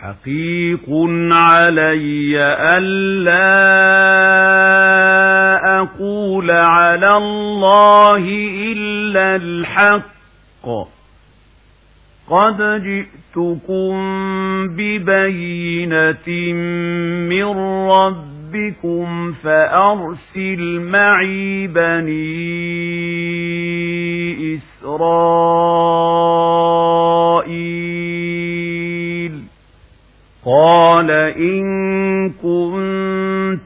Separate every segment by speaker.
Speaker 1: حقيق علي ألا أقول على الله إلا الحق. قد جئتكم ببينة من ربكم فأرسل معي بني إسرائيل.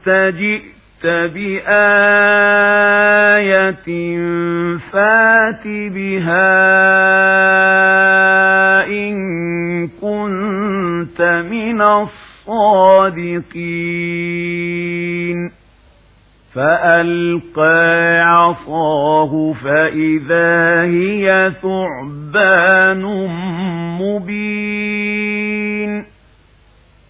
Speaker 1: جئت بآية فات بها إن كنت من الصادقين فألقى عصاه فإذا هي ثعبان مبين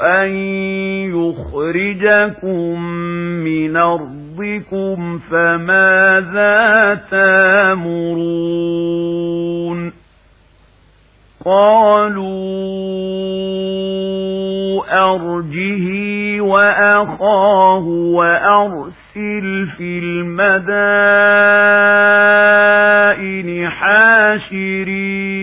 Speaker 1: أن يخرجكم من أرضكم فماذا تامرون قالوا أرجه وأخاه وأرسل في المدائن حاشرين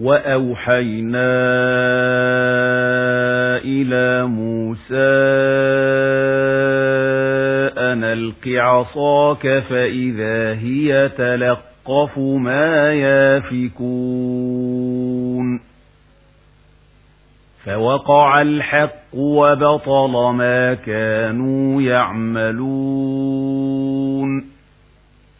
Speaker 1: وأوحينا إلى موسى أن ألق عصاك فإذا هي تلقف ما يافكون. فوقع الحق وبطل ما كانوا يعملون.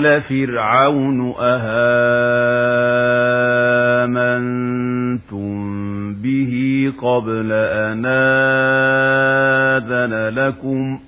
Speaker 1: قال فرعون أهامنتم به قبل أن آذن لكم